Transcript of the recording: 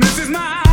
this is my